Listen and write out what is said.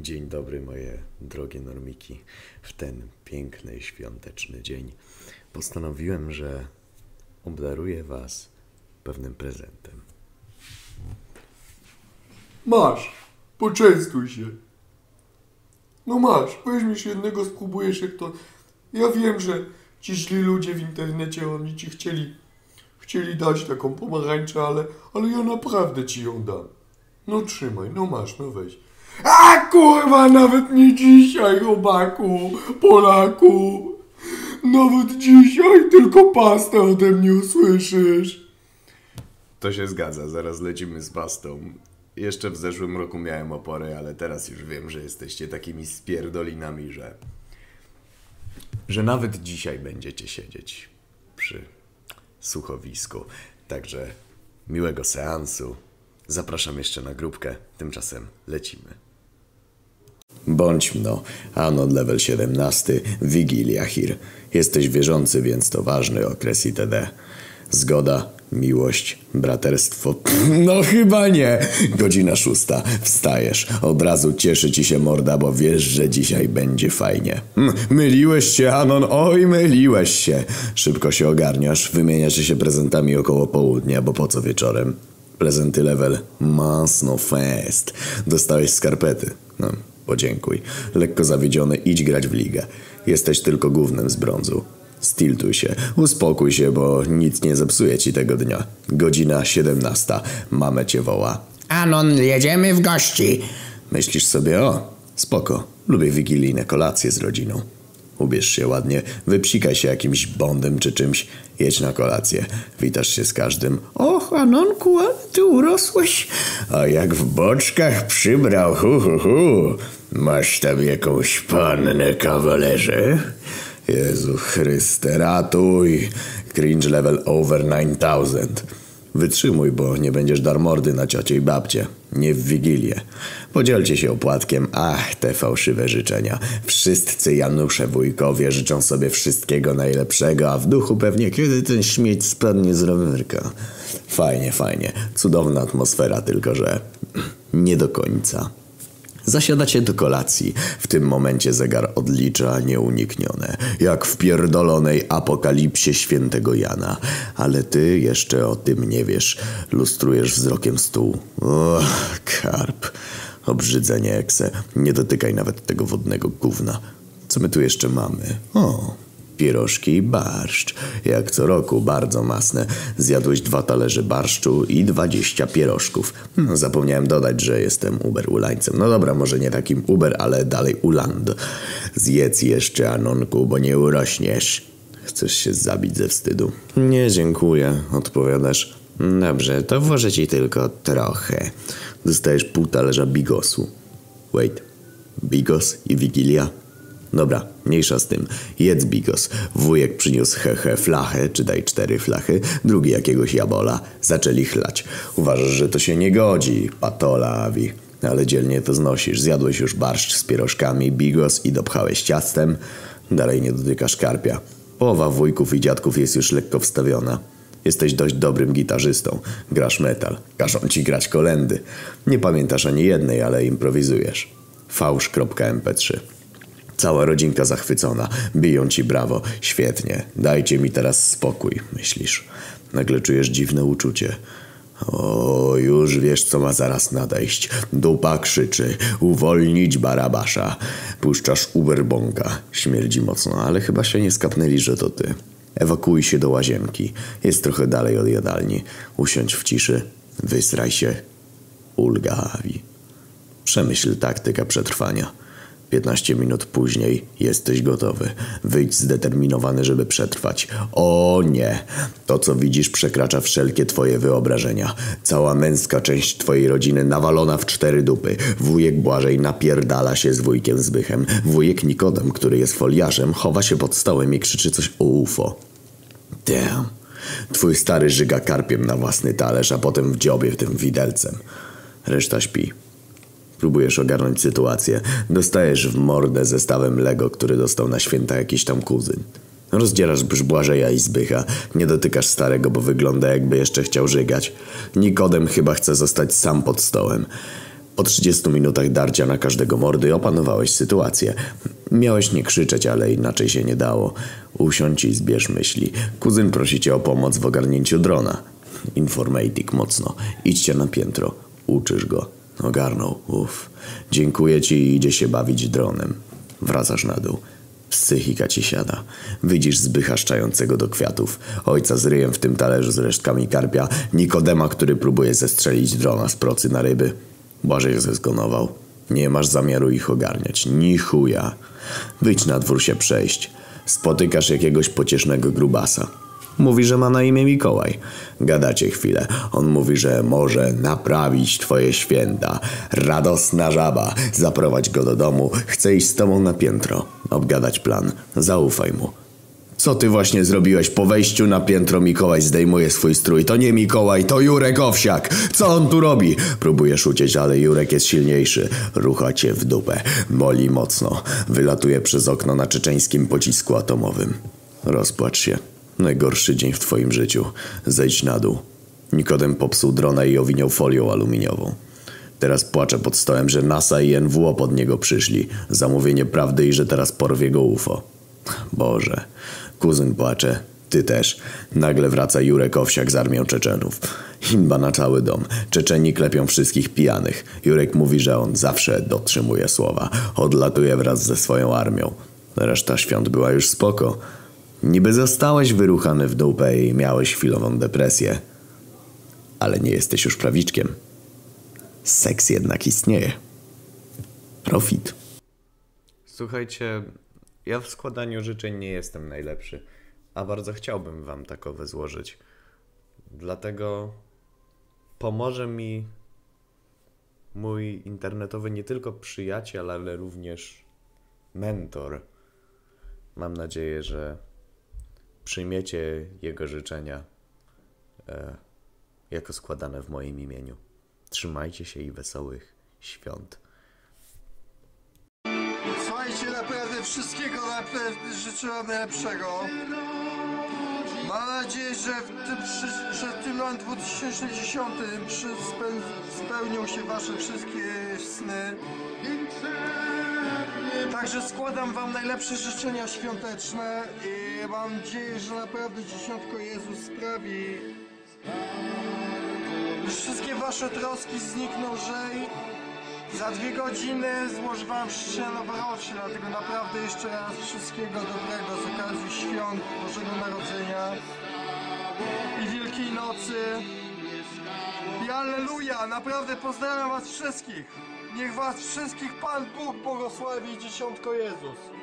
Dzień dobry, moje drogie normiki. W ten piękny, świąteczny dzień postanowiłem, że obdaruję Was pewnym prezentem. Masz, poczęstuj się. No masz, weźmiesz jednego, spróbujesz jak to... Ja wiem, że ci źli ludzie w internecie, oni ci chcieli, chcieli dać taką pomarańczę, ale, ale ja naprawdę ci ją dam. No trzymaj, no masz, no weź. A kurwa, nawet nie dzisiaj, robaku, Polaku. Nawet dzisiaj tylko pastę ode mnie usłyszysz. To się zgadza, zaraz lecimy z pastą. Jeszcze w zeszłym roku miałem opory, ale teraz już wiem, że jesteście takimi spierdolinami, że... że nawet dzisiaj będziecie siedzieć przy słuchowisku. Także miłego seansu. Zapraszam jeszcze na grupkę. Tymczasem lecimy. Bądź mno, Anon level 17, Wigilia Hir. Jesteś wierzący, więc to ważny okres itd. Zgoda, miłość, braterstwo. No chyba nie. Godzina szósta. Wstajesz. Od razu cieszy ci się morda, bo wiesz, że dzisiaj będzie fajnie. Hm, Myliłeś się, Anon, oj, myliłeś się. Szybko się ogarniasz, wymieniasz się prezentami około południa, bo po co wieczorem? Prezenty level Masno Fest. Dostałeś skarpety. No, podziękuj. Lekko zawiedziony, idź grać w ligę. Jesteś tylko głównym z brązu. Stiltuj się, uspokój się, bo nic nie zepsuje ci tego dnia. Godzina 17. Mamę cię woła. Anon, jedziemy w gości. Myślisz sobie, o, spoko, lubię wigilijne kolacje z rodziną. Ubierz się ładnie, wypsikaj się jakimś bondem czy czymś, jedź na kolację. Witasz się z każdym. Och, Anonku, ale ty urosłeś. A jak w boczkach przybrał, hu hu hu. Masz tam jakąś pannę, kawalerze? Jezu Chryste, ratuj. Cringe level over 9000. Wytrzymuj, bo nie będziesz dar mordy na ciocie i babcie. Nie w Wigilię. Podzielcie się opłatkiem. Ach, te fałszywe życzenia. Wszyscy Janusze wujkowie życzą sobie wszystkiego najlepszego, a w duchu pewnie kiedy ten śmieć spadnie z rowerka. Fajnie, fajnie. Cudowna atmosfera, tylko że nie do końca. Zasiadacie do kolacji. W tym momencie zegar odlicza nieuniknione. Jak w pierdolonej apokalipsie świętego Jana. Ale ty jeszcze o tym nie wiesz. Lustrujesz wzrokiem stół. O, karp. Obrzydzenie ekse. Nie dotykaj nawet tego wodnego gówna. Co my tu jeszcze mamy? O, pierożki i barszcz. Jak co roku, bardzo masne. Zjadłeś dwa talerze barszczu i dwadzieścia pierożków. Hmm, zapomniałem dodać, że jestem Uber ulańcem. No dobra, może nie takim Uber, ale dalej Uland. Zjedz jeszcze, Anonku, bo nie urośniesz. Chcesz się zabić ze wstydu? Nie, dziękuję, odpowiadasz. Dobrze, to włożę ci tylko trochę. Dostajesz pół talerza bigosu. Wait, bigos i wigilia? Dobra, mniejsza z tym. Jedz bigos. Wujek przyniósł hehe flachę, czy daj cztery flachy, drugi jakiegoś jabola. Zaczęli chlać. Uważasz, że to się nie godzi, patolawi. Ale dzielnie to znosisz. Zjadłeś już barszcz z pierożkami, bigos i dopchałeś ciastem. Dalej nie dotykasz karpia. Połowa wujków i dziadków jest już lekko wstawiona. Jesteś dość dobrym gitarzystą. Grasz metal. Każą ci grać kolendy. Nie pamiętasz ani jednej, ale improwizujesz. Fałsz.mp3 Cała rodzinka zachwycona. Biją ci brawo. Świetnie. Dajcie mi teraz spokój, myślisz. Nagle czujesz dziwne uczucie. O, już wiesz, co ma zaraz nadejść. Dupa krzyczy. Uwolnić Barabasza. Puszczasz Uberbonga. Śmierdzi mocno, ale chyba się nie skapnęli, że to ty. Ewakuuj się do łazienki. Jest trochę dalej od jadalni. Usiądź w ciszy. Wysraj się. Ulgawi. Przemyśl taktykę przetrwania. 15 minut później jesteś gotowy. Wyjdź zdeterminowany, żeby przetrwać. O nie! To, co widzisz, przekracza wszelkie twoje wyobrażenia. Cała męska część twojej rodziny nawalona w cztery dupy. Wujek Błażej napierdala się z wujkiem Zbychem. Wujek Nikodem, który jest foliarzem, chowa się pod stołem i krzyczy coś o UFO. Damn. Twój stary żyga karpiem na własny talerz, a potem w dziobie tym widelcem. Reszta śpi. Próbujesz ogarnąć sytuację. Dostajesz w mordę zestawem Lego, który dostał na święta jakiś tam kuzyn. Rozdzierasz Brzbłażeja i Zbycha. Nie dotykasz starego, bo wygląda jakby jeszcze chciał żygać. Nikodem chyba chce zostać sam pod stołem. Po 30 minutach darcia na każdego mordy opanowałeś sytuację. Miałeś nie krzyczeć, ale inaczej się nie dało. Usiądź i zbierz myśli. Kuzyn prosi cię o pomoc w ogarnięciu drona. Informatik mocno. Idźcie na piętro. Uczysz go. Ogarnął. Uff. Dziękuję ci i idzie się bawić dronem. Wracasz na dół. Psychika ci siada. Widzisz zbycha szczającego do kwiatów. Ojca z ryjem w tym talerzu z resztkami karpia. Nikodema, który próbuje zestrzelić drona z procy na ryby. Błażej zezgonował. Nie masz zamiaru ich ogarniać. Ni chuja. Wyjdź na dwór się przejść. Spotykasz jakiegoś pociesznego grubasa. Mówi, że ma na imię Mikołaj. Gadacie chwilę. On mówi, że może naprawić twoje święta. Radosna żaba. Zaprowadź go do domu. Chce iść z tobą na piętro. Obgadać plan. Zaufaj mu. Co ty właśnie zrobiłeś po wejściu na piętro? Mikołaj zdejmuje swój strój. To nie Mikołaj, to Jurek Owsiak. Co on tu robi? Próbujesz uciec, ale Jurek jest silniejszy. Rucha cię w dupę. Boli mocno. Wylatuje przez okno na czeczeńskim pocisku atomowym. Rozpłacz się. Najgorszy dzień w twoim życiu. Zejdź na dół. Nikodem popsuł drona i owiniał folią aluminiową. Teraz płacze pod stołem, że NASA i NWO pod niego przyszli. Zamówienie prawdy i że teraz porwie go UFO. Boże. Kuzyn płacze. Ty też. Nagle wraca Jurek Owsiak z armią Czeczenów. Imba na cały dom. Czeczeni klepią wszystkich pijanych. Jurek mówi, że on zawsze dotrzymuje słowa. Odlatuje wraz ze swoją armią. Reszta świąt była już spoko. Niby zostałeś wyruchany w dupę i miałeś chwilową depresję. Ale nie jesteś już prawiczkiem. Seks jednak istnieje. Profit. Słuchajcie, ja w składaniu życzeń nie jestem najlepszy, a bardzo chciałbym wam takowe złożyć. Dlatego pomoże mi mój internetowy nie tylko przyjaciel, ale również mentor. Mam nadzieję, że przyjmiecie jego życzenia e, jako składane w moim imieniu. Trzymajcie się i wesołych świąt. Słuchajcie, naprawdę wszystkiego naprawdę życzę najlepszego. Mam nadzieję, że w tym, że w tym roku 2010 przy, speł, spełnią się wasze wszystkie sny. Także składam wam najlepsze życzenia świąteczne i mam nadzieję, że naprawdę dziesiątko Jezus sprawi, że wszystkie wasze troski znikną lżej. Za dwie godziny złożę wam życzenia noworoczne, dlatego naprawdę jeszcze raz wszystkiego dobrego z okazji świąt Bożego Narodzenia i Wielkiej Nocy. I Alleluja! Naprawdę pozdrawiam was wszystkich! Niech was wszystkich Pan Bóg błogosławi, dziesiątko Jezus!